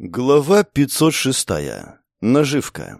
Глава 506. Наживка.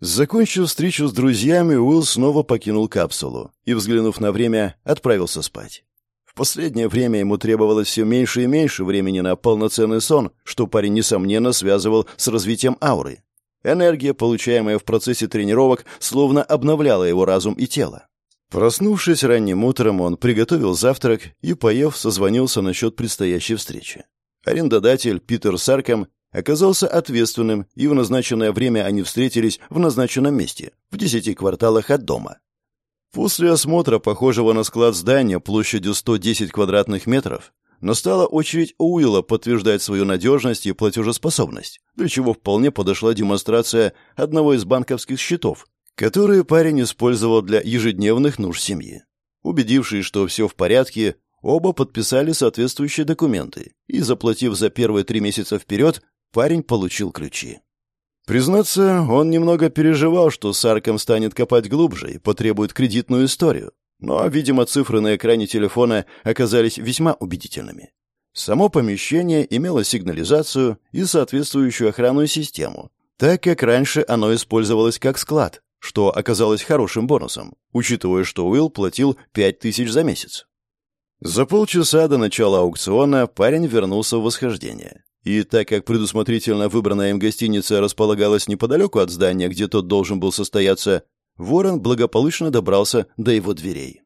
Закончив встречу с друзьями, Уилл снова покинул капсулу и, взглянув на время, отправился спать. В последнее время ему требовалось все меньше и меньше времени на полноценный сон, что парень, несомненно, связывал с развитием ауры. Энергия, получаемая в процессе тренировок, словно обновляла его разум и тело. Проснувшись ранним утром, он приготовил завтрак и, поев, созвонился насчет предстоящей встречи. Арендодатель Питер Сарком оказался ответственным, и в назначенное время они встретились в назначенном месте, в десяти кварталах от дома. После осмотра похожего на склад здания площадью 110 квадратных метров настала очередь Уилла подтверждать свою надежность и платежеспособность, для чего вполне подошла демонстрация одного из банковских счетов, которые парень использовал для ежедневных нужд семьи. Убедившись, что все в порядке, Оба подписали соответствующие документы, и, заплатив за первые три месяца вперед, парень получил ключи. Признаться, он немного переживал, что с Арком станет копать глубже и потребует кредитную историю, но, видимо, цифры на экране телефона оказались весьма убедительными. Само помещение имело сигнализацию и соответствующую охранную систему, так как раньше оно использовалось как склад, что оказалось хорошим бонусом, учитывая, что Уилл платил 5000 за месяц. За полчаса до начала аукциона парень вернулся в восхождение. И так как предусмотрительно выбранная им гостиница располагалась неподалеку от здания, где тот должен был состояться, Ворон благополучно добрался до его дверей.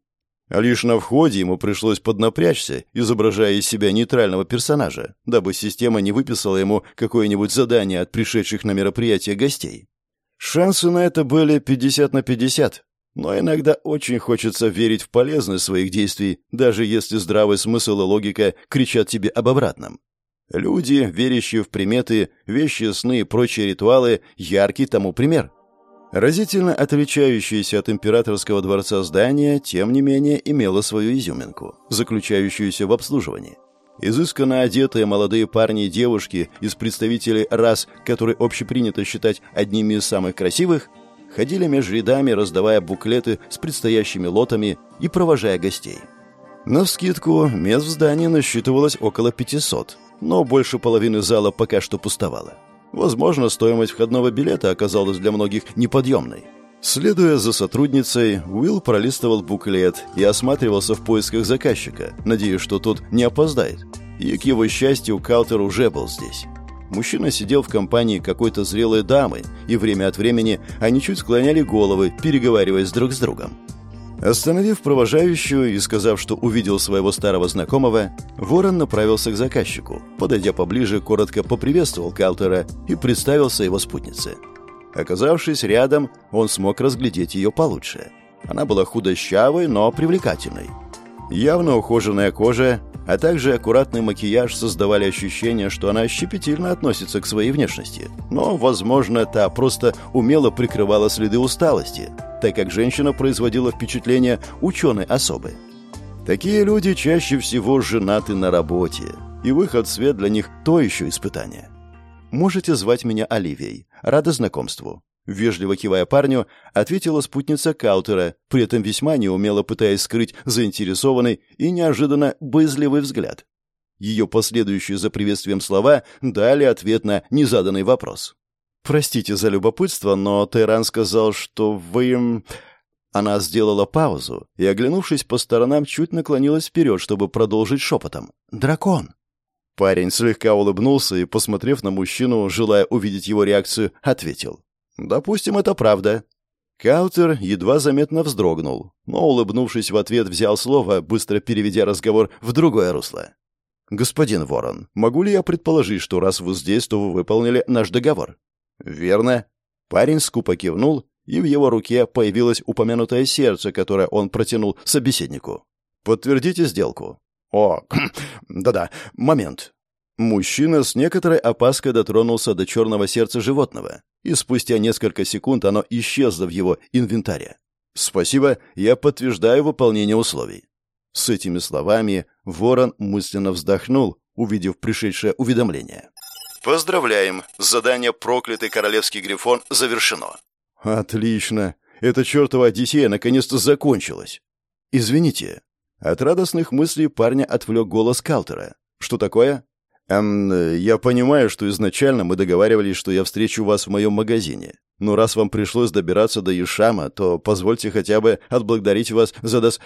А лишь на входе ему пришлось поднапрячься, изображая из себя нейтрального персонажа, дабы система не выписала ему какое-нибудь задание от пришедших на мероприятие гостей. Шансы на это были 50 на 50, но иногда очень хочется верить в полезность своих действий, даже если здравый смысл и логика кричат тебе об обратном. Люди, верящие в приметы, вещи, сны и прочие ритуалы, яркий тому пример. Разительно отличающееся от императорского дворца здание, тем не менее, имело свою изюминку, заключающуюся в обслуживании. Изысканно одетые молодые парни и девушки из представителей рас, которые общепринято считать одними из самых красивых, ходили между рядами, раздавая буклеты с предстоящими лотами и провожая гостей. Навскидку, мест в здании насчитывалось около 500, но больше половины зала пока что пустовало. Возможно, стоимость входного билета оказалась для многих неподъемной. Следуя за сотрудницей, Уилл пролистывал буклет и осматривался в поисках заказчика, надеясь, что тот не опоздает. И, к его счастью, Калтер уже был здесь. Мужчина сидел в компании какой-то зрелой дамы, и время от времени они чуть склоняли головы, переговариваясь друг с другом. Остановив провожающую и сказав, что увидел своего старого знакомого, Ворон направился к заказчику. Подойдя поближе, коротко поприветствовал Калтера и представился его спутнице. Оказавшись рядом, он смог разглядеть ее получше. Она была худощавой, но привлекательной. Явно ухоженная кожа, а также аккуратный макияж создавали ощущение, что она щепетильно относится к своей внешности. Но, возможно, та просто умело прикрывала следы усталости, так как женщина производила впечатление ученой особы. Такие люди чаще всего женаты на работе, и выход в свет для них то еще испытание. «Можете звать меня Оливией. Рада знакомству. Вежливо кивая парню, ответила спутница Каутера, при этом весьма неумело пытаясь скрыть заинтересованный и неожиданно боязливый взгляд. Ее последующие за приветствием слова дали ответ на незаданный вопрос. «Простите за любопытство, но Тайран сказал, что вы...» Она сделала паузу и, оглянувшись по сторонам, чуть наклонилась вперед, чтобы продолжить шепотом. «Дракон!» Парень слегка улыбнулся и, посмотрев на мужчину, желая увидеть его реакцию, ответил. «Допустим, это правда». Каутер едва заметно вздрогнул, но, улыбнувшись в ответ, взял слово, быстро переведя разговор в другое русло. «Господин Ворон, могу ли я предположить, что раз вы здесь, то вы выполнили наш договор?» «Верно». Парень скупо кивнул, и в его руке появилось упомянутое сердце, которое он протянул собеседнику. «Подтвердите сделку». «О, да-да, момент». Мужчина с некоторой опаской дотронулся до черного сердца животного, и спустя несколько секунд оно исчезло в его инвентаре. «Спасибо, я подтверждаю выполнение условий». С этими словами ворон мысленно вздохнул, увидев пришедшее уведомление. «Поздравляем! Задание «Проклятый королевский грифон» завершено». «Отлично! Эта чертова Одиссея наконец-то закончилась!» «Извините». От радостных мыслей парня отвлек голос Калтера. «Что такое?» «Эм, я понимаю, что изначально мы договаривались, что я встречу вас в моем магазине. Но раз вам пришлось добираться до Ишама, то позвольте хотя бы отблагодарить вас за дос...»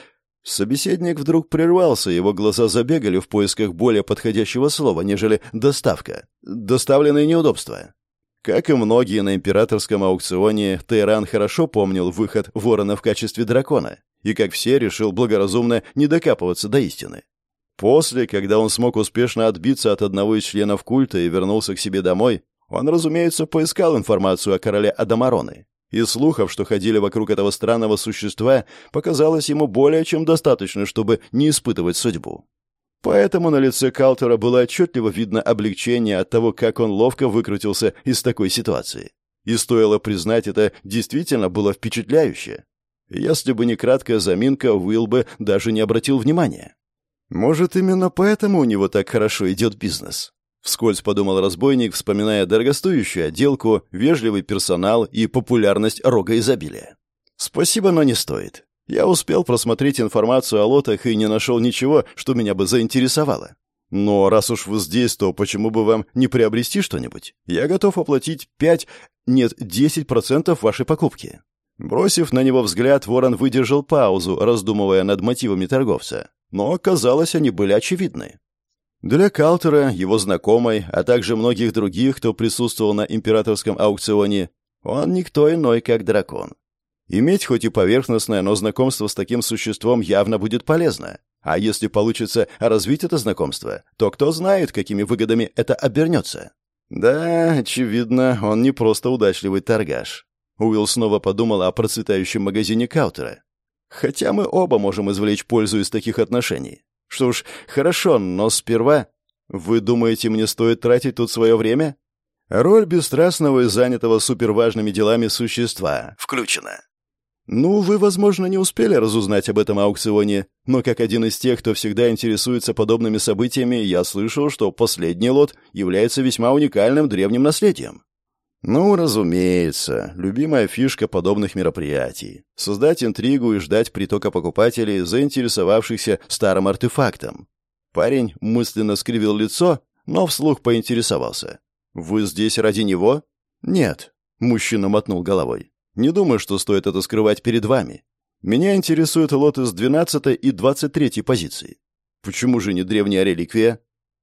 Собеседник вдруг прервался, его глаза забегали в поисках более подходящего слова, нежели «доставка». «Доставленные неудобства». Как и многие на императорском аукционе, Тайран хорошо помнил выход ворона в качестве дракона, и, как все, решил благоразумно не докапываться до истины. После, когда он смог успешно отбиться от одного из членов культа и вернулся к себе домой, он, разумеется, поискал информацию о короле Адамароны. И слухов, что ходили вокруг этого странного существа, показалось ему более чем достаточно, чтобы не испытывать судьбу. Поэтому на лице Калтера было отчетливо видно облегчение от того, как он ловко выкрутился из такой ситуации. И стоило признать, это действительно было впечатляюще. Если бы не краткая заминка, Уилл бы даже не обратил внимания. Может, именно поэтому у него так хорошо идет бизнес? Вскользь подумал разбойник, вспоминая дорогостоящую отделку, вежливый персонал и популярность рога изобилия. Спасибо, но не стоит. Я успел просмотреть информацию о лотах и не нашел ничего, что меня бы заинтересовало. Но раз уж вы здесь, то почему бы вам не приобрести что-нибудь? Я готов оплатить 5, нет, 10% вашей покупки. Бросив на него взгляд, Ворон выдержал паузу, раздумывая над мотивами торговца. Но, казалось, они были очевидны. Для Калтера, его знакомой, а также многих других, кто присутствовал на императорском аукционе, он никто иной, как дракон. Иметь хоть и поверхностное, но знакомство с таким существом явно будет полезно. А если получится развить это знакомство, то кто знает, какими выгодами это обернется. Да, очевидно, он не просто удачливый торгаш. Уилл снова подумал о процветающем магазине Каутера. Хотя мы оба можем извлечь пользу из таких отношений. Что ж, хорошо, но сперва... Вы думаете, мне стоит тратить тут свое время? Роль бесстрастного и занятого суперважными делами существа включена. Ну, вы, возможно, не успели разузнать об этом аукционе, но как один из тех, кто всегда интересуется подобными событиями, я слышал, что последний лот является весьма уникальным древним наследием. Ну, разумеется, любимая фишка подобных мероприятий — создать интригу и ждать притока покупателей, заинтересовавшихся старым артефактом. Парень мысленно скривил лицо, но вслух поинтересовался. «Вы здесь ради него?» «Нет», — мужчина мотнул головой. «Не думаю, что стоит это скрывать перед вами. Меня интересуют лоты с 12 и 23 позиции. Почему же не древняя реликвия?»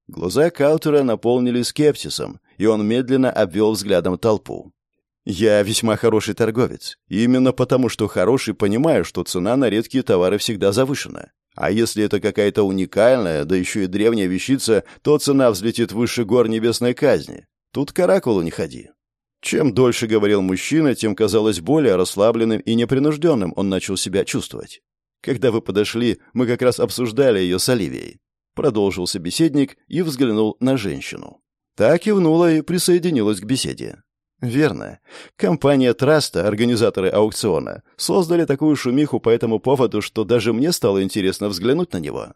Глаза Каутера наполнились скепсисом, и он медленно обвел взглядом толпу. «Я весьма хороший торговец. именно потому, что хороший, понимаю, что цена на редкие товары всегда завышена. А если это какая-то уникальная, да еще и древняя вещица, то цена взлетит выше гор небесной казни. Тут к оракулу не ходи». Чем дольше говорил мужчина, тем казалось более расслабленным и непринужденным он начал себя чувствовать. Когда вы подошли, мы как раз обсуждали ее с Оливией. Продолжил собеседник и взглянул на женщину. Та кивнула и присоединилась к беседе. Верно. Компания Траста, организаторы аукциона, создали такую шумиху по этому поводу, что даже мне стало интересно взглянуть на него.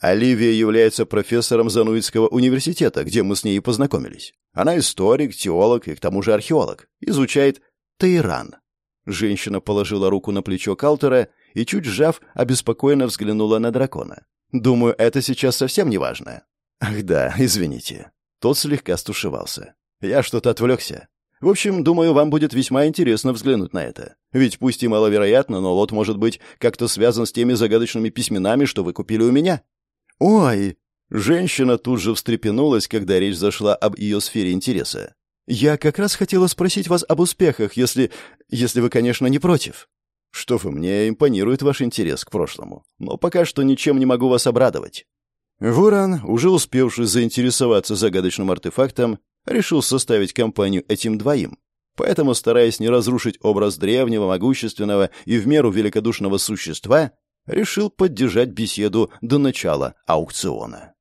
Оливия является профессором Зануитского университета, где мы с ней познакомились. Она историк, теолог и к тому же археолог. Изучает Тайран. Женщина положила руку на плечо Калтера и, чуть сжав, обеспокоенно взглянула на дракона. Думаю, это сейчас совсем не важно. Ах да, извините. Тот слегка стушевался. Я что-то отвлекся. В общем, думаю, вам будет весьма интересно взглянуть на это. Ведь пусть и маловероятно, но лот может быть как-то связан с теми загадочными письменами, что вы купили у меня. Ой! Женщина тут же встрепенулась, когда речь зашла об ее сфере интереса. Я как раз хотела спросить вас об успехах, если... если вы, конечно, не против. Что вы, мне импонирует ваш интерес к прошлому. Но пока что ничем не могу вас обрадовать. Ворон, уже успевший заинтересоваться загадочным артефактом, решил составить компанию этим двоим. Поэтому, стараясь не разрушить образ древнего, могущественного и в меру великодушного существа, решил поддержать беседу до начала аукциона.